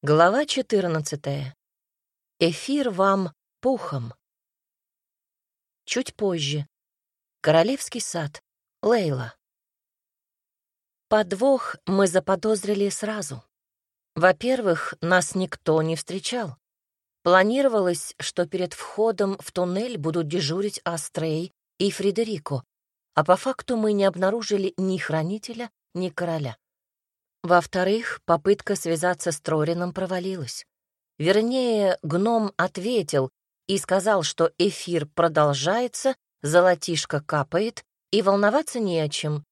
Глава 14. Эфир вам пухом. Чуть позже. Королевский сад. Лейла. Подвох мы заподозрили сразу. Во-первых, нас никто не встречал. Планировалось, что перед входом в туннель будут дежурить Астрей и Фредерико, а по факту мы не обнаружили ни хранителя, ни короля. Во-вторых, попытка связаться с Трорином провалилась. Вернее, гном ответил и сказал, что эфир продолжается, золотишко капает, и волноваться не о чем.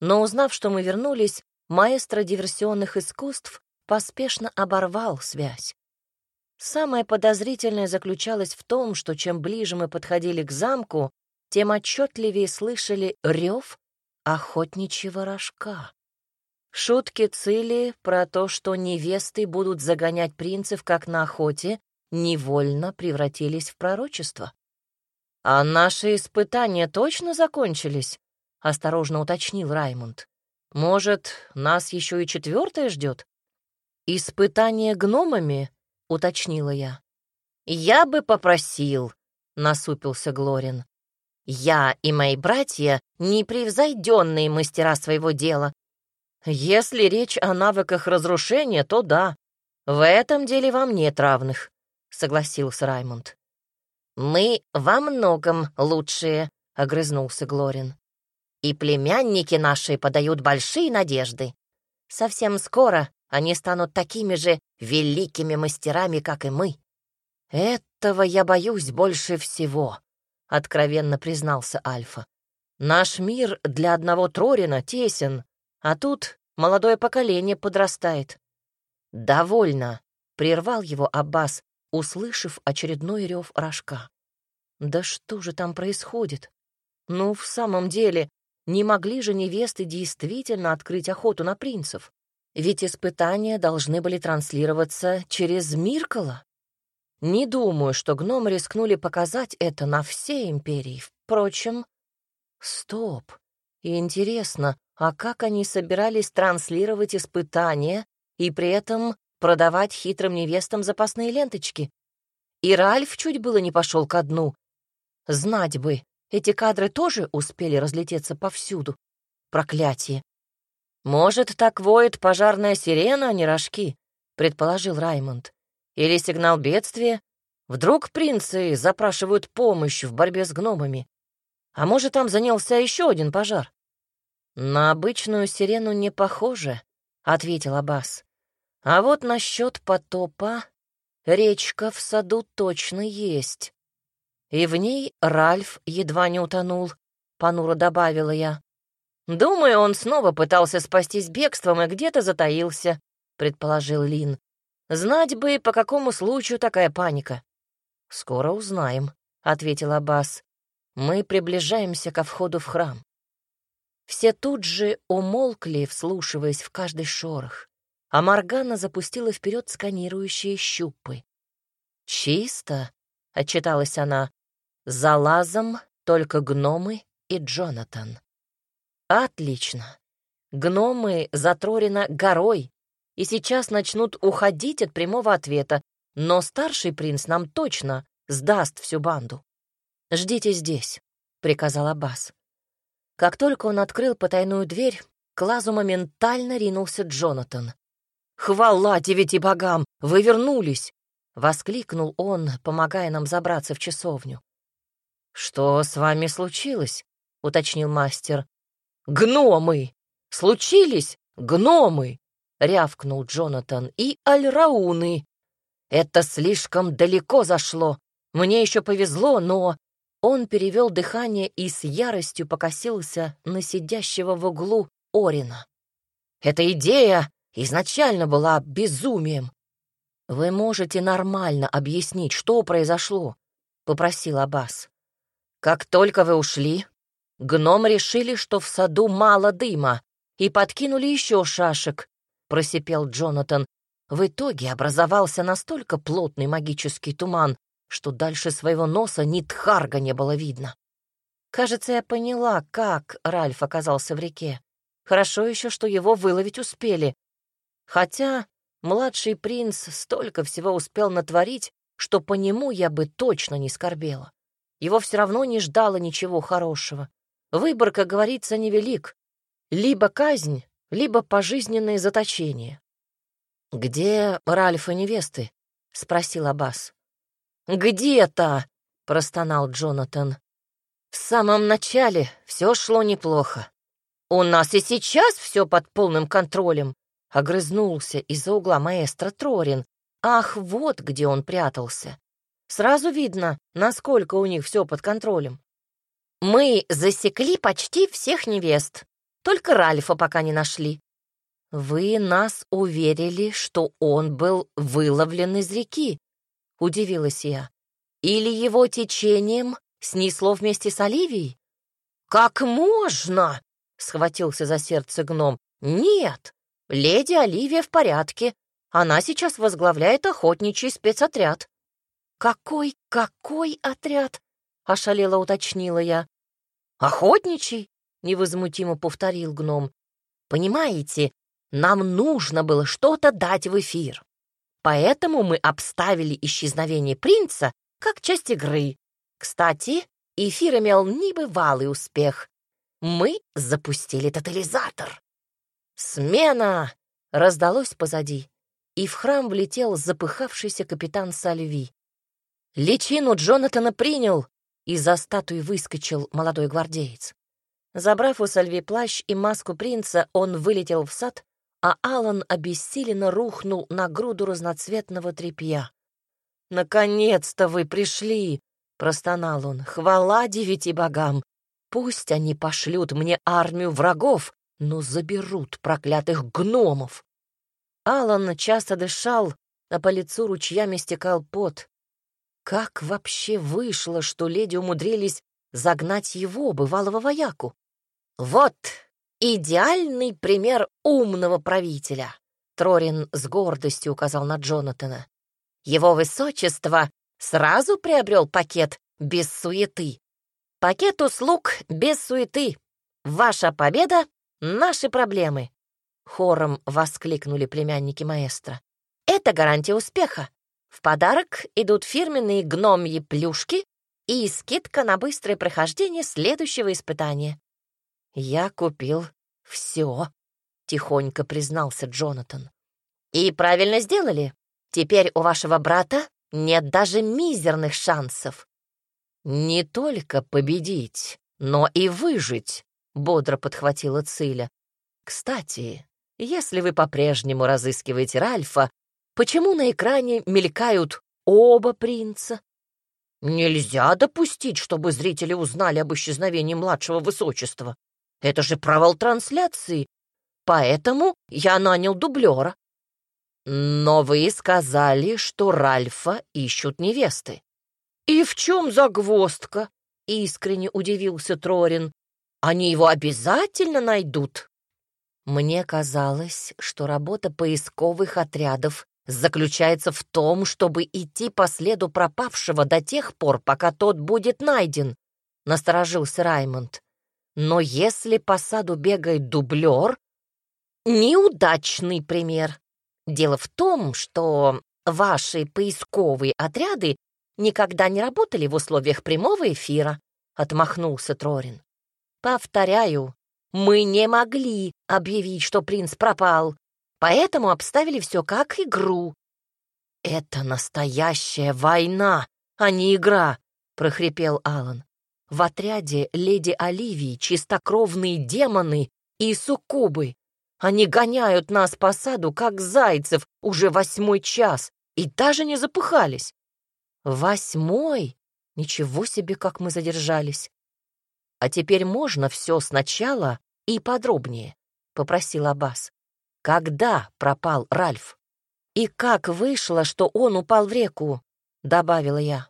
Но узнав, что мы вернулись, маэстро диверсионных искусств поспешно оборвал связь. Самое подозрительное заключалось в том, что чем ближе мы подходили к замку, тем отчетливее слышали рев охотничьего рожка. Шутки Цили про то, что невесты будут загонять принцев, как на охоте, невольно превратились в пророчество. «А наши испытания точно закончились?» — осторожно уточнил Раймонд. «Может, нас еще и четвертое ждет?» «Испытание гномами?» — уточнила я. «Я бы попросил», — насупился Глорин. «Я и мои братья — непревзойденные мастера своего дела, если речь о навыках разрушения, то да. В этом деле вам нет равных, согласился Раймонд. Мы во многом лучшие, огрызнулся Глорин. И племянники наши подают большие надежды. Совсем скоро они станут такими же великими мастерами, как и мы. Этого я боюсь больше всего, откровенно признался Альфа. Наш мир для одного Трорина тесен, а тут молодое поколение подрастает. «Довольно», — прервал его Аббас, услышав очередной рев рожка. «Да что же там происходит? Ну, в самом деле, не могли же невесты действительно открыть охоту на принцев? Ведь испытания должны были транслироваться через Миркала. Не думаю, что гном рискнули показать это на всей империи. Впрочем, стоп. Интересно, а как они собирались транслировать испытания и при этом продавать хитрым невестам запасные ленточки? И Ральф чуть было не пошел ко дну. Знать бы, эти кадры тоже успели разлететься повсюду. Проклятие. «Может, так воет пожарная сирена, а не рожки?» — предположил Раймонд. «Или сигнал бедствия? Вдруг принцы запрашивают помощь в борьбе с гномами? А может, там занялся еще один пожар?» «На обычную сирену не похоже», — ответил Аббас. «А вот насчет потопа речка в саду точно есть. И в ней Ральф едва не утонул», — понуро добавила я. «Думаю, он снова пытался спастись бегством и где-то затаился», — предположил Лин. «Знать бы, по какому случаю такая паника». «Скоро узнаем», — ответил Аббас. «Мы приближаемся ко входу в храм». Все тут же умолкли, вслушиваясь в каждый шорох, а Моргана запустила вперед сканирующие щупы. «Чисто», — отчиталась она, — «за лазом только гномы и Джонатан». «Отлично. Гномы затрорено горой, и сейчас начнут уходить от прямого ответа, но старший принц нам точно сдаст всю банду. Ждите здесь», — приказал Аббас. Как только он открыл потайную дверь, к лазу моментально ринулся Джонатан. «Хвала девяти богам! Вы вернулись!» — воскликнул он, помогая нам забраться в часовню. «Что с вами случилось?» — уточнил мастер. «Гномы! Случились гномы!» — рявкнул Джонатан. «И альрауны! Это слишком далеко зашло. Мне еще повезло, но он перевел дыхание и с яростью покосился на сидящего в углу Орина. «Эта идея изначально была безумием. Вы можете нормально объяснить, что произошло?» — попросил Аббас. «Как только вы ушли, гном решили, что в саду мало дыма, и подкинули еще шашек», — просипел Джонатан. В итоге образовался настолько плотный магический туман, что дальше своего носа ни тхарга не было видно. Кажется, я поняла, как Ральф оказался в реке. Хорошо еще, что его выловить успели. Хотя Младший принц столько всего успел натворить, что по нему я бы точно не скорбела. Его все равно не ждало ничего хорошего. Выбор, как говорится, невелик. Либо казнь, либо пожизненное заточение. «Где Ральф и невесты?» — спросил Аббас. «Где-то!» — простонал Джонатан. «В самом начале все шло неплохо. У нас и сейчас все под полным контролем», — огрызнулся из-за угла маэстро Трорин. «Ах, вот где он прятался. Сразу видно, насколько у них все под контролем. Мы засекли почти всех невест, только Ральфа пока не нашли. Вы нас уверили, что он был выловлен из реки, удивилась я. Или его течением снесло вместе с Оливией? Как можно? схватился за сердце гном. Нет, леди Оливия в порядке. Она сейчас возглавляет охотничий спецотряд. «Какой, какой отряд?» — ошалело уточнила я. «Охотничий?» — невозмутимо повторил гном. «Понимаете, нам нужно было что-то дать в эфир. Поэтому мы обставили исчезновение принца как часть игры. Кстати, эфир имел небывалый успех. Мы запустили тотализатор. «Смена!» — раздалось позади, и в храм влетел запыхавшийся капитан Сальви. Личину Джонатана принял, и за статуей выскочил молодой гвардеец. Забрав у Сальви плащ и маску принца, он вылетел в сад, а Алан обессиленно рухнул на груду разноцветного тряпья. «Наконец-то вы пришли!» — простонал он. «Хвала девяти богам! Пусть они пошлют мне армию врагов, но заберут проклятых гномов!» Алан часто дышал, а по лицу ручьями стекал пот. Как вообще вышло, что леди умудрились загнать его, бывалого вояку? Вот идеальный пример умного правителя, Трорин с гордостью указал на Джонатана. Его высочество сразу приобрел пакет без суеты. Пакет услуг без суеты. Ваша победа — наши проблемы. Хором воскликнули племянники маэстро. Это гарантия успеха. В подарок идут фирменные гномьи плюшки и скидка на быстрое прохождение следующего испытания. «Я купил все», — тихонько признался Джонатан. «И правильно сделали. Теперь у вашего брата нет даже мизерных шансов». «Не только победить, но и выжить», — бодро подхватила Циля. «Кстати, если вы по-прежнему разыскиваете Ральфа, Почему на экране мелькают оба принца? Нельзя допустить, чтобы зрители узнали об исчезновении младшего высочества. Это же провал трансляции. Поэтому я нанял дублера. Но вы сказали, что Ральфа ищут невесты. И в чем загвоздка? Искренне удивился Трорин. Они его обязательно найдут. Мне казалось, что работа поисковых отрядов заключается в том, чтобы идти по следу пропавшего до тех пор, пока тот будет найден», — насторожился Раймонд. «Но если по саду бегает дублер...» «Неудачный пример. Дело в том, что ваши поисковые отряды никогда не работали в условиях прямого эфира», — отмахнулся Трорин. «Повторяю, мы не могли объявить, что принц пропал, поэтому обставили все как игру. «Это настоящая война, а не игра», — прохрипел Алан. «В отряде леди Оливии чистокровные демоны и суккубы. Они гоняют нас по саду, как зайцев, уже восьмой час, и даже не запыхались». «Восьмой? Ничего себе, как мы задержались!» «А теперь можно все сначала и подробнее», — попросил Аббас. Когда пропал Ральф? И как вышло, что он упал в реку? Добавила я.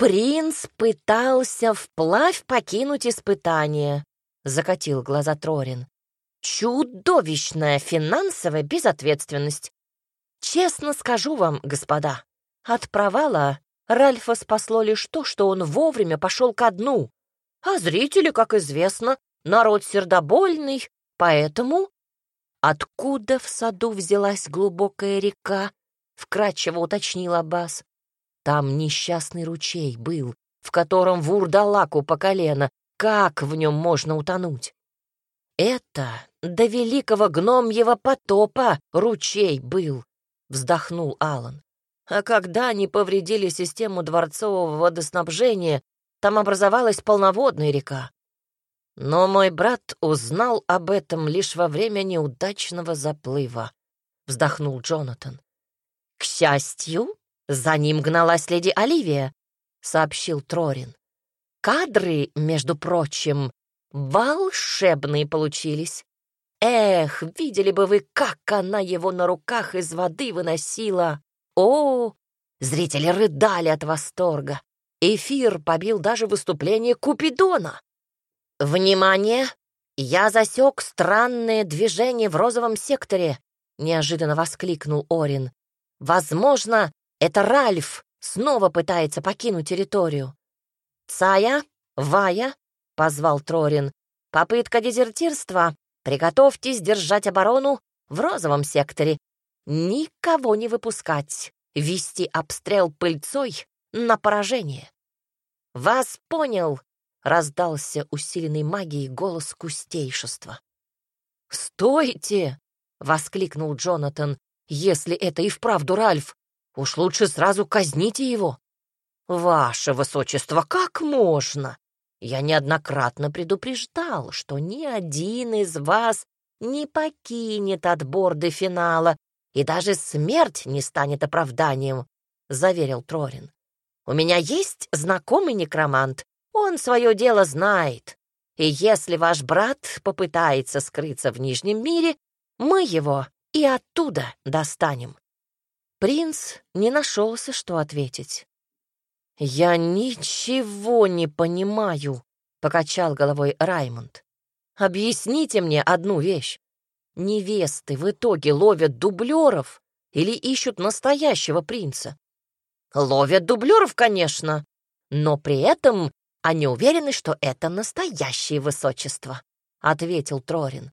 Принц пытался вплавь покинуть испытание, закатил глаза Трорин. Чудовищная финансовая безответственность. Честно скажу вам, господа, от провала Ральфа спасло лишь то, что он вовремя пошел ко дну. А зрители, как известно, народ сердобольный, поэтому откуда в саду взялась глубокая река? Вкратчиво уточнил Аббас. Там несчастный ручей был, в котором вурдалаку по колено. Как в нем можно утонуть? Это до великого гномьего потопа ручей был, вздохнул Алан. А когда они повредили систему дворцового водоснабжения, там образовалась полноводная река. Но мой брат узнал об этом лишь во время неудачного заплыва, вздохнул Джонатан. К счастью, за ним гналась леди Оливия, сообщил Трорин. Кадры, между прочим, волшебные получились. Эх, видели бы вы, как она его на руках из воды выносила. О, зрители рыдали от восторга. Эфир побил даже выступление Купидона. «Внимание! Я засек странное движение в розовом секторе!» — неожиданно воскликнул Орин. «Возможно, это Ральф снова пытается покинуть территорию». «Цая, Вая!» — позвал Трорин. «Попытка дезертирства. Приготовьтесь держать оборону в розовом секторе. Никого не выпускать. Вести обстрел пыльцой на поражение. «Вас понял!» — раздался усиленный магией голос кустейшества. «Стойте!» — воскликнул Джонатан. «Если это и вправду Ральф, уж лучше сразу казните его». «Ваше высочество, как можно? Я неоднократно предупреждал, что ни один из вас не покинет отбор до финала, и даже смерть не станет оправданием», — заверил Трорин. У меня есть знакомый некромант. Он свое дело знает. И если ваш брат попытается скрыться в Нижнем мире, мы его и оттуда достанем». Принц не нашелся, что ответить. «Я ничего не понимаю», — покачал головой Раймонд. «Объясните мне одну вещь. Невесты в итоге ловят дублеров или ищут настоящего принца? Ловят дублеров, конечно, но при этом они уверены, что это настоящее высочество, — ответил Трорин.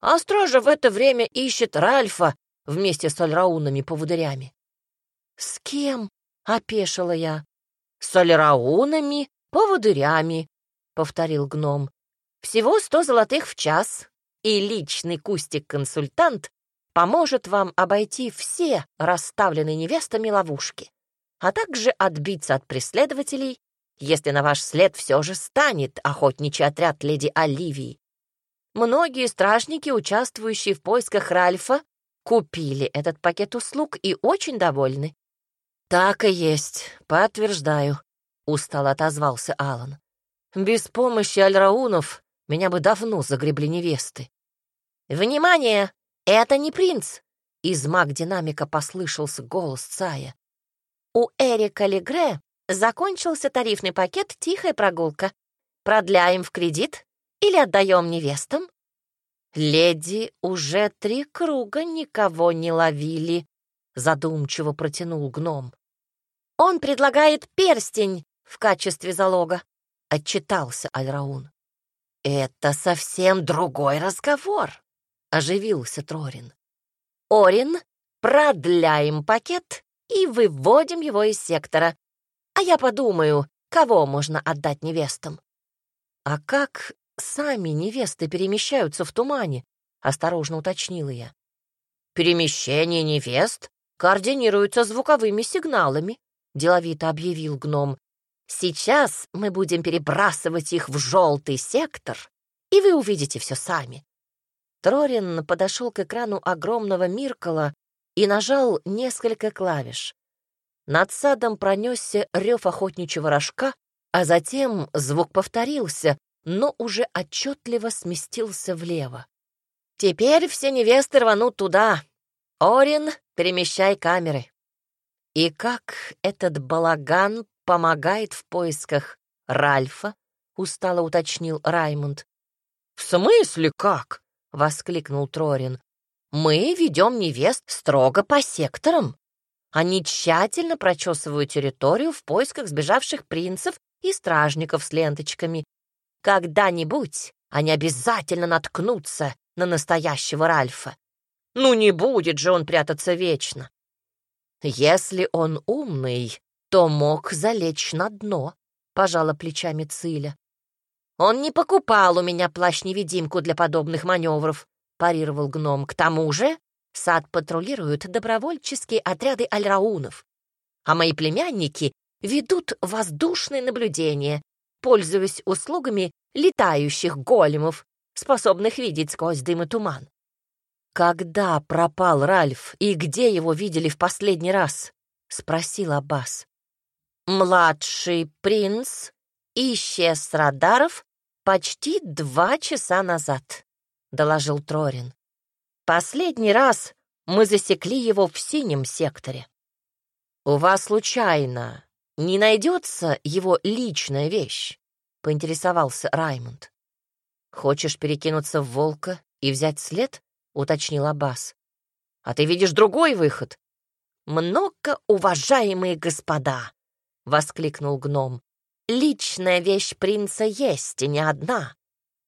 А стража в это время ищет Ральфа вместе с альраунами-поводырями. «С кем?» — опешила я. «С альраунами, поводырями», — повторил гном. «Всего сто золотых в час, и личный кустик-консультант поможет вам обойти все расставленные невестами ловушки а также отбиться от преследователей, если на ваш след все же станет охотничий отряд леди Оливии. Многие стражники, участвующие в поисках Ральфа, купили этот пакет услуг и очень довольны. «Так и есть, подтверждаю», — устало отозвался Алан. «Без помощи альраунов меня бы давно загребли невесты». «Внимание! Это не принц!» Из маг-динамика послышался голос Цая. У Эрика Легре закончился тарифный пакет «Тихая прогулка». Продляем в кредит или отдаем невестам? Леди уже три круга никого не ловили, задумчиво протянул гном. Он предлагает перстень в качестве залога, отчитался Альраун. Это совсем другой разговор, оживился Трорин. Орин, продляем пакет и выводим его из сектора. А я подумаю, кого можно отдать невестам. А как сами невесты перемещаются в тумане? Осторожно уточнила я. Перемещение невест координируется звуковыми сигналами, деловито объявил гном. Сейчас мы будем перебрасывать их в желтый сектор, и вы увидите все сами. Трорин подошел к экрану огромного Миркала и нажал несколько клавиш. Над садом пронесся рев охотничьего рожка, а затем звук повторился, но уже отчетливо сместился влево. «Теперь все невесты рванут туда. Орин, перемещай камеры». И как этот балаган помогает в поисках Ральфа? устало уточнил Раймонд. В смысле как? воскликнул Трорин. Мы ведем невест строго по секторам. Они тщательно прочесывают территорию в поисках сбежавших принцев и стражников с ленточками. Когда-нибудь они обязательно наткнутся на настоящего Ральфа. Ну не будет же он прятаться вечно. Если он умный, то мог залечь на дно, пожала плечами Циля. Он не покупал у меня плащ-невидимку для подобных маневров, парировал гном. К тому же сад патрулируют добровольческие отряды альраунов, а мои племянники ведут воздушные наблюдения, пользуясь услугами летающих големов, способных видеть сквозь дым и туман. «Когда пропал Ральф и где его видели в последний раз?» — спросил Аббас. «Младший принц исчез с радаров почти два часа назад», — доложил Трорин. «Последний раз мы засекли его в синем секторе. У вас случайно не найдется его личная вещь?» — поинтересовался Раймонд. «Хочешь перекинуться в волка и взять след?» уточнил Аббас. «А ты видишь другой выход?» «Много уважаемые господа!» — воскликнул гном. «Личная вещь принца есть, и не одна.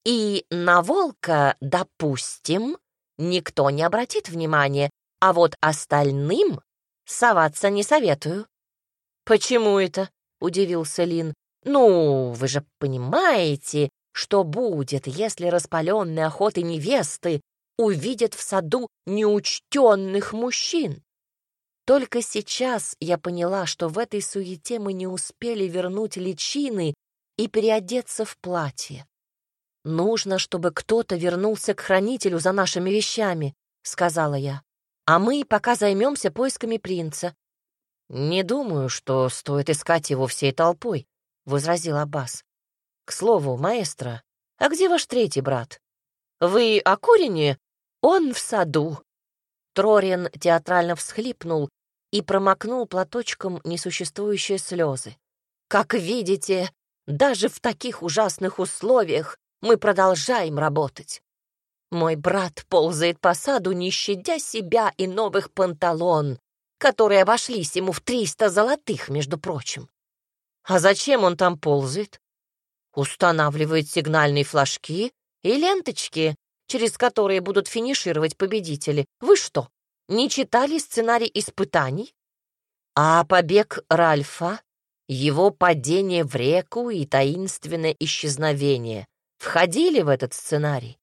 И на волка, допустим, никто не обратит внимания, а вот остальным соваться не советую». «Почему это?» — удивился Лин. «Ну, вы же понимаете, что будет, если распаленные охоты невесты увидят в саду неучтенных мужчин. Только сейчас я поняла, что в этой суете мы не успели вернуть личины и переодеться в платье. «Нужно, чтобы кто-то вернулся к хранителю за нашими вещами», — сказала я. «А мы пока займемся поисками принца». «Не думаю, что стоит искать его всей толпой», — возразил Аббас. «К слову, маэстро, а где ваш третий брат? Вы о Курине он в саду. Трорин театрально всхлипнул и промокнул платочком несуществующие слезы. Как видите, даже в таких ужасных условиях мы продолжаем работать. Мой брат ползает по саду, не щадя себя и новых панталон, которые обошлись ему в триста золотых, между прочим. А зачем он там ползает? Устанавливает сигнальные флажки и ленточки, через которые будут финишировать победители. Вы что, не читали сценарий испытаний? А побег Ральфа, его падение в реку и таинственное исчезновение входили в этот сценарий?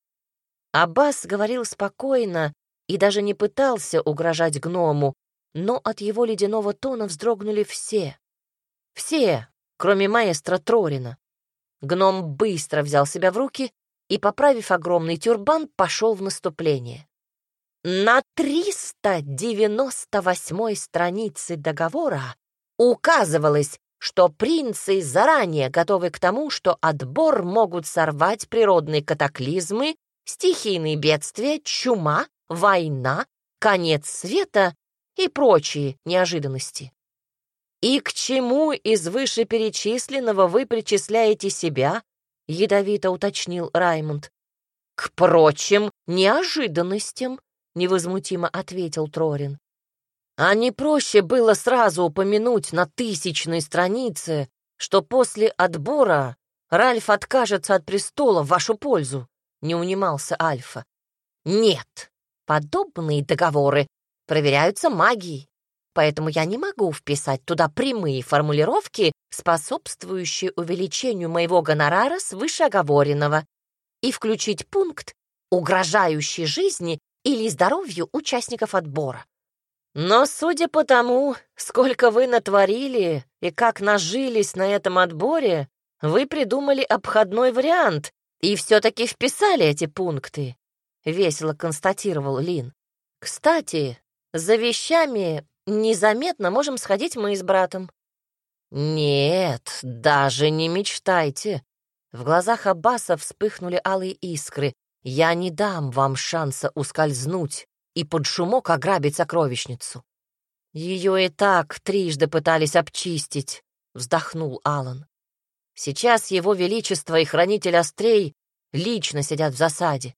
Аббас говорил спокойно и даже не пытался угрожать гному, но от его ледяного тона вздрогнули все. Все, кроме маэстро Трорина. Гном быстро взял себя в руки и, поправив огромный тюрбан, пошел в наступление. На 398 странице договора указывалось, что принцы заранее готовы к тому, что отбор могут сорвать природные катаклизмы, стихийные бедствия, чума, война, конец света и прочие неожиданности. И к чему из вышеперечисленного вы причисляете себя, — ядовито уточнил Раймонд. «К прочим неожиданностям», — невозмутимо ответил Трорин. «А не проще было сразу упомянуть на тысячной странице, что после отбора Ральф откажется от престола в вашу пользу», — не унимался Альфа. «Нет, подобные договоры проверяются магией, поэтому я не могу вписать туда прямые формулировки, способствующие увеличению моего гонорара свыше оговоренного, и включить пункт, угрожающий жизни или здоровью участников отбора. Но судя по тому, сколько вы натворили и как нажились на этом отборе, вы придумали обходной вариант и все-таки вписали эти пункты, — весело констатировал Лин. Кстати, за вещами Незаметно можем сходить мы с братом». «Нет, даже не мечтайте». В глазах Аббаса вспыхнули алые искры. «Я не дам вам шанса ускользнуть и под шумок ограбить сокровищницу». «Ее и так трижды пытались обчистить», — вздохнул Алан. «Сейчас его величество и хранитель острей лично сидят в засаде.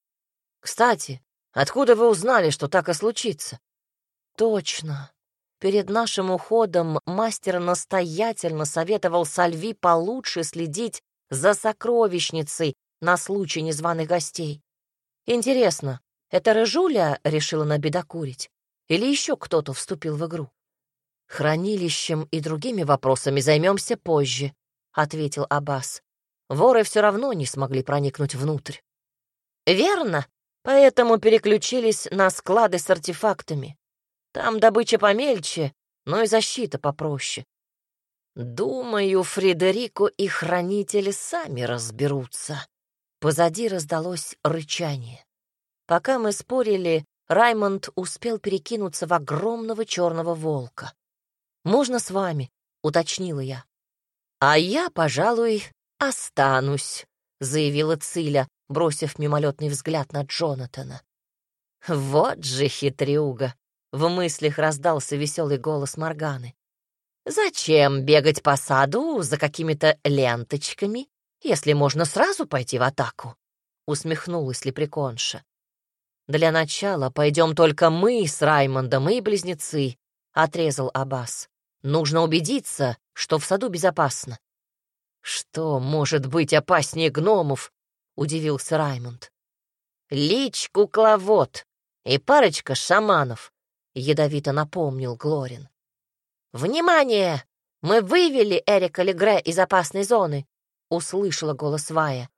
Кстати, откуда вы узнали, что так и случится?» «Точно. Перед нашим уходом мастер настоятельно советовал Сальви получше следить за сокровищницей на случай незваных гостей. Интересно, это Рыжуля решила набедокурить? Или еще кто-то вступил в игру? Хранилищем и другими вопросами займемся позже, ответил Аббас. Воры все равно не смогли проникнуть внутрь. Верно, поэтому переключились на склады с артефактами. Там добыча помельче, но и защита попроще. Думаю, Фредерико и хранители сами разберутся. Позади раздалось рычание. Пока мы спорили, Раймонд успел перекинуться в огромного черного волка. «Можно с вами?» — уточнила я. «А я, пожалуй, останусь», — заявила Циля, бросив мимолетный взгляд на Джонатана. «Вот же хитрюга!» — в мыслях раздался веселый голос Морганы. «Зачем бегать по саду за какими-то ленточками, если можно сразу пойти в атаку?» — усмехнулась лепреконша. «Для начала пойдем только мы с Раймондом и близнецы», — отрезал Аббас. «Нужно убедиться, что в саду безопасно». «Что может быть опаснее гномов?» — удивился Раймонд. «Лич кукловод и парочка шаманов», — ядовито напомнил Глорин. «Внимание! Мы вывели Эрика Легре из опасной зоны», — услышала голос Вая.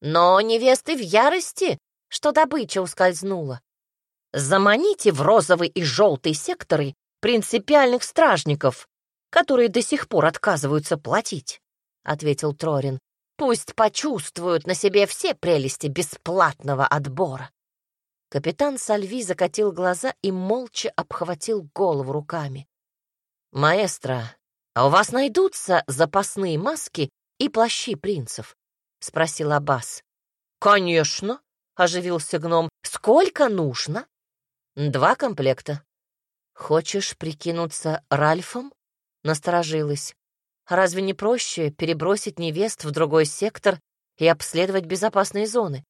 «Но невесты в ярости что добыча ускользнула. Заманите в розовый и желтый секторы принципиальных стражников, которые до сих пор отказываются платить, — ответил Трорин. Пусть почувствуют на себе все прелести бесплатного отбора. Капитан Сальви закатил глаза и молча обхватил голову руками. «Маэстро, а у вас найдутся запасные маски и плащи принцев?» — спросил Аббас. «Конечно!» — оживился гном. «Сколько нужно?» «Два комплекта». «Хочешь прикинуться Ральфом?» — насторожилась. «Разве не проще перебросить невест в другой сектор и обследовать безопасные зоны?»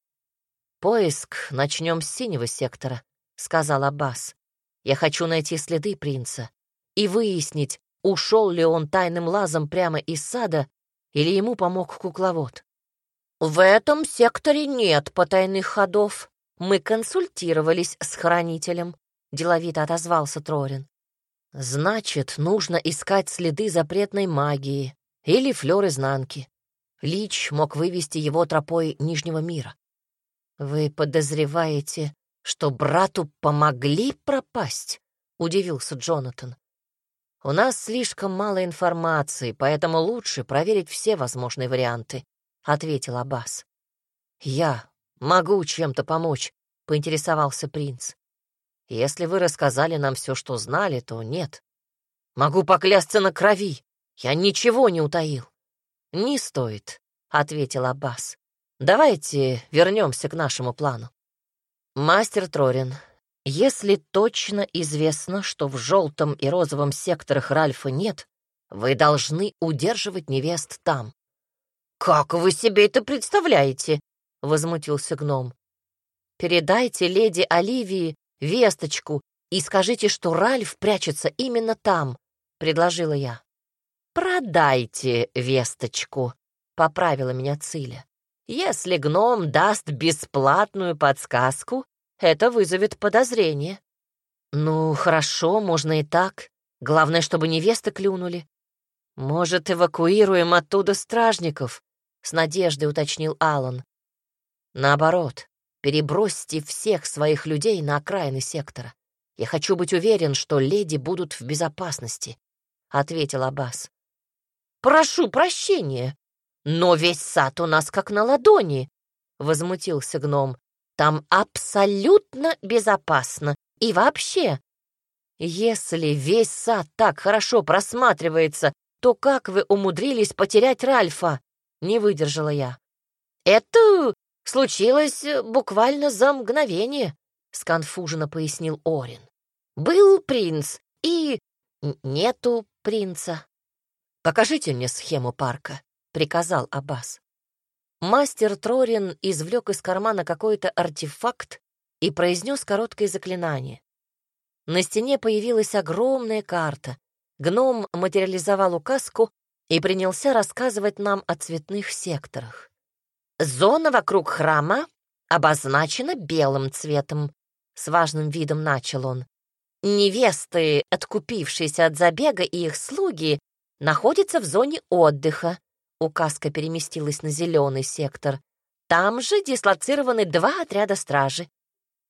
«Поиск начнем с синего сектора», — сказал Аббас. «Я хочу найти следы принца и выяснить, ушел ли он тайным лазом прямо из сада или ему помог кукловод. «В этом секторе нет потайных ходов. Мы консультировались с хранителем», — деловито отозвался Трорин. «Значит, нужно искать следы запретной магии или флёр изнанки. Лич мог вывести его тропой Нижнего мира. Вы подозреваете, что брату помогли пропасть?» — удивился Джонатан. «У нас слишком мало информации, поэтому лучше проверить все возможные варианты», — ответил Аббас. «Я могу чем-то помочь», — поинтересовался принц. «Если вы рассказали нам все, что знали, то нет. Могу поклясться на крови. Я ничего не утаил». «Не стоит», — ответил Аббас. «Давайте вернемся к нашему плану. Мастер Трорин, если точно известно, что в желтом и розовом секторах Ральфа нет, вы должны удерживать невест там. «Как вы себе это представляете?» — возмутился гном. «Передайте леди Оливии весточку и скажите, что Ральф прячется именно там», — предложила я. «Продайте весточку», — поправила меня Циля. «Если гном даст бесплатную подсказку, это вызовет подозрение». «Ну, хорошо, можно и так. Главное, чтобы невесты клюнули. Может, эвакуируем оттуда стражников?» с надеждой уточнил Алан. Наоборот, перебросьте всех своих людей на окраины сектора. Я хочу быть уверен, что леди будут в безопасности, ответил Аббас. Прошу прощения, но весь сад у нас как на ладони, возмутился гном. Там абсолютно безопасно. И вообще, если весь сад так хорошо просматривается, то как вы умудрились потерять Ральфа? Не выдержала я. «Это случилось э, буквально за мгновение», — сконфуженно пояснил Орин. «Был принц, и нету принца». «Покажите мне схему парка», — приказал Аббас. Мастер Трорин извлек из кармана какой-то артефакт и произнес короткое заклинание. На стене появилась огромная карта. Гном материализовал указку и принялся рассказывать нам о цветных секторах. Зона вокруг храма обозначена белым цветом. С важным видом начал он. Невесты, откупившиеся от забега, и их слуги находятся в зоне отдыха. Указка переместилась на зеленый сектор. Там же дислоцированы два отряда стражи.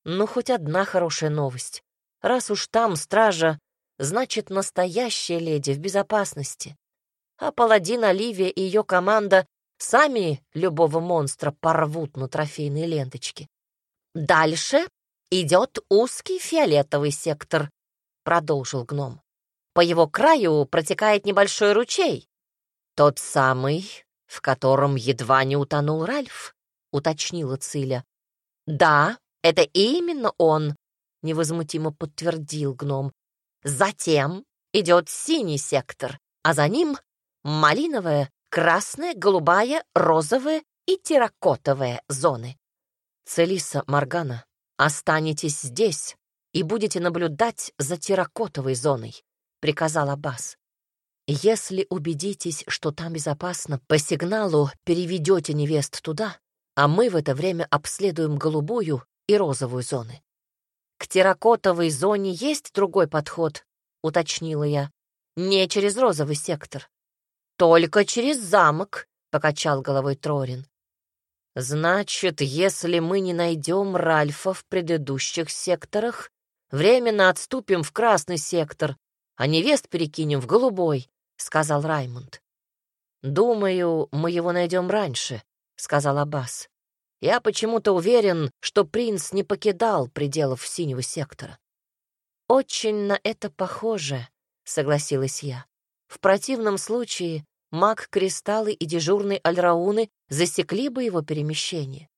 Ну, хоть одна хорошая новость. Раз уж там стража, значит, настоящая леди в безопасности. А паладин Оливия и ее команда сами любого монстра порвут на трофейные ленточки. Дальше идет узкий фиолетовый сектор, продолжил гном. По его краю протекает небольшой ручей. Тот самый, в котором едва не утонул Ральф, уточнила Циля. Да, это именно он, невозмутимо подтвердил гном. Затем идет синий сектор, а за ним малиновая, красная, голубая, розовая и терракотовая зоны. Целиса Маргана, останетесь здесь и будете наблюдать за терракотовой зоной, приказал Аббас. Если убедитесь, что там безопасно, по сигналу переведете невест туда, а мы в это время обследуем голубую и розовую зоны. К терракотовой зоне есть другой подход, уточнила я. Не через розовый сектор. Только через замок, покачал головой Трорин. Значит, если мы не найдем Ральфа в предыдущих секторах, временно отступим в красный сектор, а невест перекинем в голубой, сказал Раймонд. Думаю, мы его найдем раньше, сказал Аббас. Я почему-то уверен, что принц не покидал пределов синего сектора. Очень на это похоже, согласилась я. В противном случае маг Кристаллы и дежурный Альрауны засекли бы его перемещение.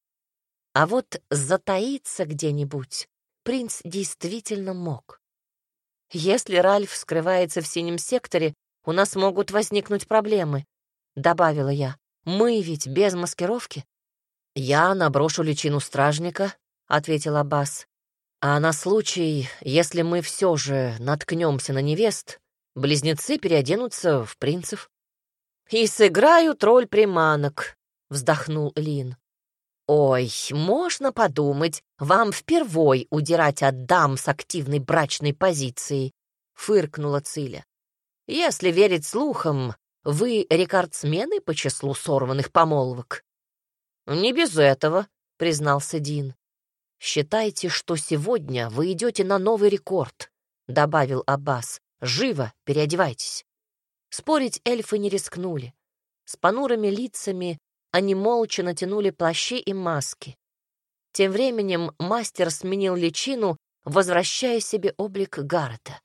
А вот затаиться где-нибудь принц действительно мог. Если Ральф скрывается в синем секторе, у нас могут возникнуть проблемы, добавила я. Мы ведь без маскировки. «Я наброшу личину стражника», — ответил Аббас. «А на случай, если мы все же наткнемся на невест, близнецы переоденутся в принцев». «И сыграют роль приманок», — вздохнул Лин. «Ой, можно подумать, вам впервой удирать от дам с активной брачной позицией», — фыркнула Циля. «Если верить слухам, вы рекордсмены по числу сорванных помолвок». «Не без этого», — признался Дин. «Считайте, что сегодня вы идете на новый рекорд», — добавил Аббас. «Живо переодевайтесь». Спорить эльфы не рискнули. С понурыми лицами они молча натянули плащи и маски. Тем временем мастер сменил личину, возвращая себе облик Гаррета.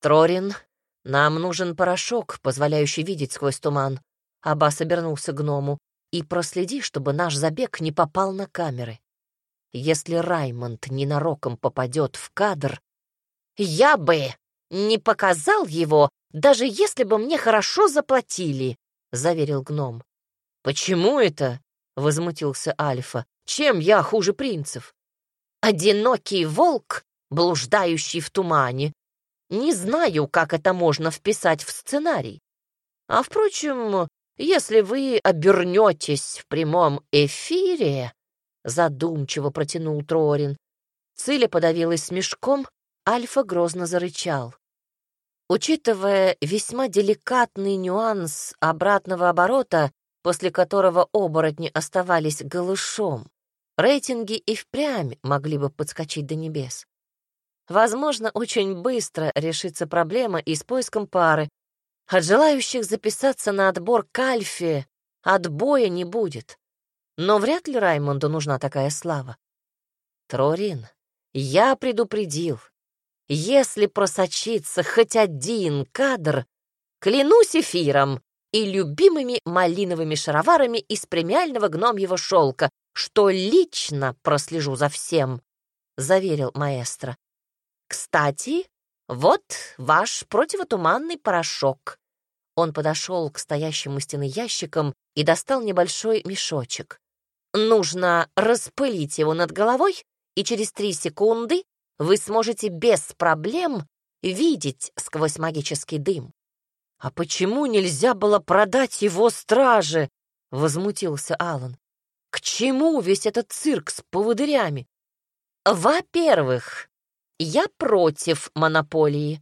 «Трорин, нам нужен порошок, позволяющий видеть сквозь туман». Аббас обернулся к гному и проследи, чтобы наш забег не попал на камеры. Если Раймонд ненароком попадет в кадр, я бы не показал его, даже если бы мне хорошо заплатили, заверил гном. Почему это? возмутился Альфа. Чем я хуже принцев? Одинокий волк, блуждающий в тумане. Не знаю, как это можно вписать в сценарий. А, впрочем, если вы обернетесь в прямом эфире, задумчиво протянул Трорин. Циля подавилась смешком, Альфа грозно зарычал. Учитывая весьма деликатный нюанс обратного оборота, после которого оборотни оставались голышом, рейтинги и впрямь могли бы подскочить до небес. Возможно, очень быстро решится проблема и с поиском пары, от желающих записаться на отбор к Альфе отбоя не будет. Но вряд ли Раймонду нужна такая слава. Трорин, я предупредил. Если просочится хоть один кадр, клянусь эфиром и любимыми малиновыми шароварами из премиального гномьего шелка, что лично прослежу за всем, — заверил маэстро. Кстати, «Вот ваш противотуманный порошок». Он подошел к стоящим у стены ящикам и достал небольшой мешочек. Нужно распылить его над головой, и через три секунды вы сможете без проблем видеть сквозь магический дым. «А почему нельзя было продать его страже?» — возмутился Алан. К чему весь этот цирк с поводырями? Во-первых, я против монополии.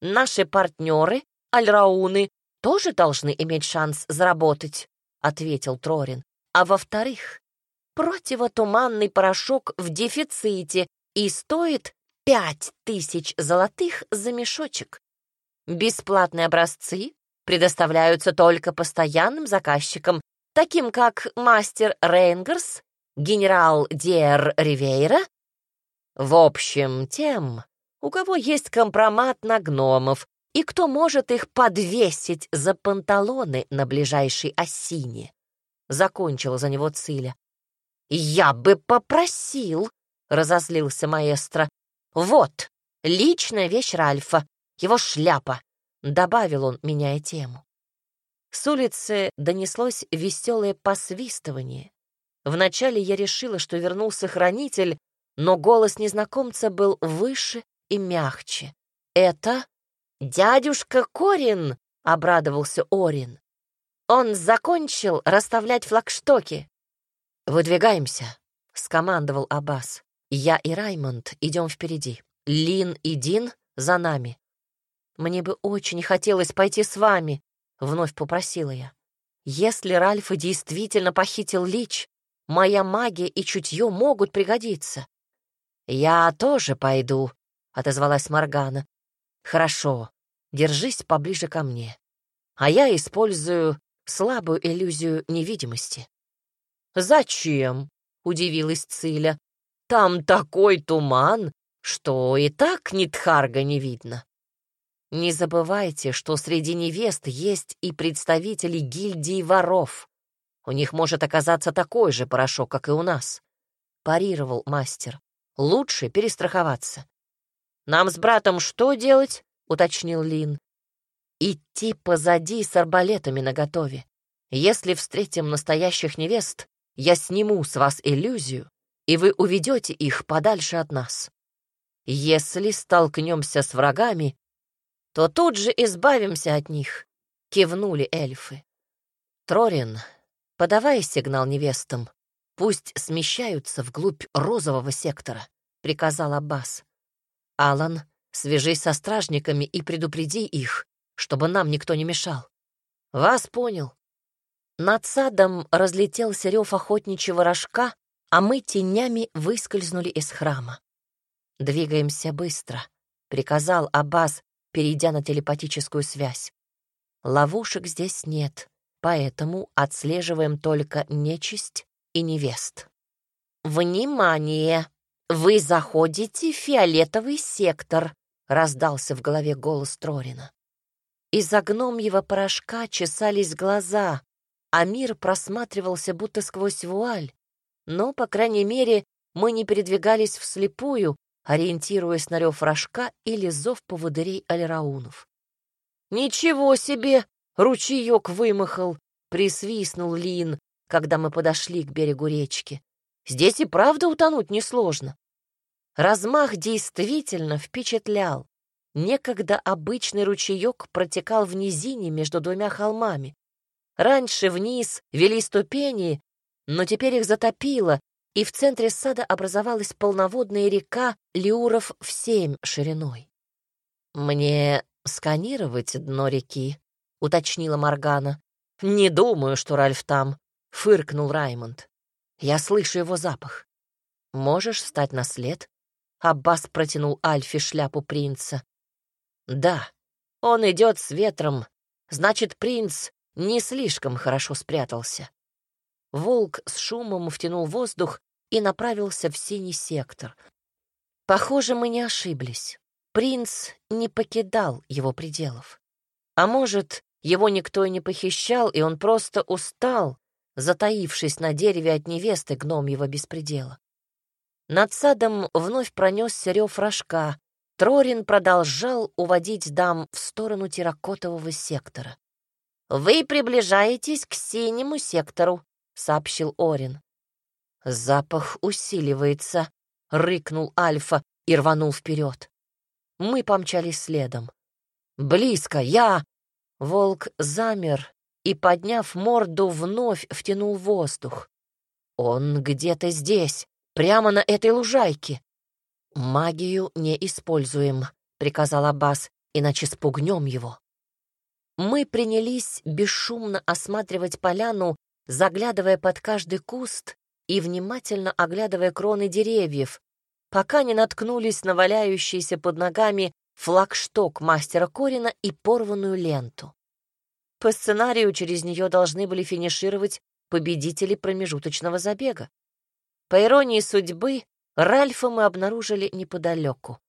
Наши партнеры, альрауны, тоже должны иметь шанс заработать, ответил Трорин. А во-вторых, противотуманный порошок в дефиците и стоит пять тысяч золотых за мешочек. Бесплатные образцы предоставляются только постоянным заказчикам, таким как мастер Рейнгерс, генерал Диэр Ривейра. В общем, тем, у кого есть компромат на гномов и кто может их подвесить за панталоны на ближайшей осине. Закончила за него Циля. «Я бы попросил», — разозлился маэстро. «Вот, личная вещь Ральфа, его шляпа», — добавил он, меняя тему. С улицы донеслось веселое посвистывание. Вначале я решила, что вернулся хранитель, но голос незнакомца был выше и мягче. «Это дядюшка Корин!» — обрадовался Орин. «Он закончил расставлять флагштоки». «Выдвигаемся», — скомандовал Аббас. «Я и Раймонд идем впереди. Лин и Дин за нами». «Мне бы очень хотелось пойти с вами», — вновь попросила я. «Если Ральфа действительно похитил Лич, моя магия и чутье могут пригодиться». «Я тоже пойду», — отозвалась Моргана. «Хорошо, держись поближе ко мне, а я использую слабую иллюзию невидимости». «Зачем?» — удивилась Циля. «Там такой туман, что и так Нитхарга не видно». «Не забывайте, что среди невест есть и представители гильдии воров. У них может оказаться такой же порошок, как и у нас», — парировал мастер. «Лучше перестраховаться». «Нам с братом что делать?» — уточнил Лин. «Идти позади с арбалетами наготове. Если встретим настоящих невест, я сниму с вас иллюзию, и вы уведете их подальше от нас. Если столкнемся с врагами, то тут же избавимся от них», — кивнули эльфы. «Трорин, подавай сигнал невестам. Пусть смещаются вглубь розового сектора», — приказал Аббас. «Алан, свяжись со стражниками и предупреди их, чтобы нам никто не мешал». «Вас понял». Над садом разлетелся рев охотничьего рожка, а мы тенями выскользнули из храма. «Двигаемся быстро», — приказал Аббас, перейдя на телепатическую связь. «Ловушек здесь нет, поэтому отслеживаем только нечисть и невест». «Внимание! Вы заходите в фиолетовый сектор», — раздался в голове голос Трорина. Из-за гномьего порошка чесались глаза, а мир просматривался будто сквозь вуаль. Но, по крайней мере, мы не передвигались вслепую, ориентируясь на рев рожка или зов поводырей альраунов. «Ничего себе! Ручеек вымахал!» — присвистнул Лин, когда мы подошли к берегу речки. «Здесь и правда утонуть несложно». Размах действительно впечатлял. Некогда обычный ручеек протекал в низине между двумя холмами. Раньше вниз вели ступени, но теперь их затопило, и в центре сада образовалась полноводная река Лиуров в семь шириной. «Мне сканировать дно реки?» — уточнила Моргана. «Не думаю, что Ральф там», — фыркнул Раймонд. «Я слышу его запах. Можешь встать на след?» Аббас протянул Альфе шляпу принца. «Да, он идет с ветром. Значит, принц не слишком хорошо спрятался». Волк с шумом втянул воздух и направился в синий сектор. Похоже, мы не ошиблись. Принц не покидал его пределов. А может, его никто и не похищал, и он просто устал, затаившись на дереве от невесты гномьего беспредела. Над садом вновь пронесся рев рожка. Трорин продолжал уводить дам в сторону терракотового сектора. «Вы приближаетесь к синему сектору», — сообщил Орин. «Запах усиливается», — рыкнул Альфа и рванул вперед. Мы помчались следом. «Близко, я...» Волк замер и, подняв морду, вновь втянул воздух. Он где-то здесь, прямо на этой лужайке. Магию не используем, приказал Аббас, иначе спугнем его. Мы принялись бесшумно осматривать поляну, заглядывая под каждый куст и внимательно оглядывая кроны деревьев, пока не наткнулись на валяющийся под ногами флагшток мастера Корина и порванную ленту. По сценарию через нее должны были финишировать победители промежуточного забега. По иронии судьбы, Ральфа мы обнаружили неподалеку.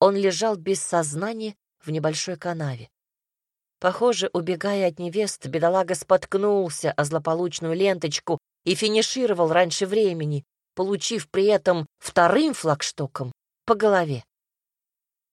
Он лежал без сознания в небольшой канаве. Похоже, убегая от невест, бедолага споткнулся о злополучную ленточку и финишировал раньше времени, получив при этом вторым флагштоком по голове.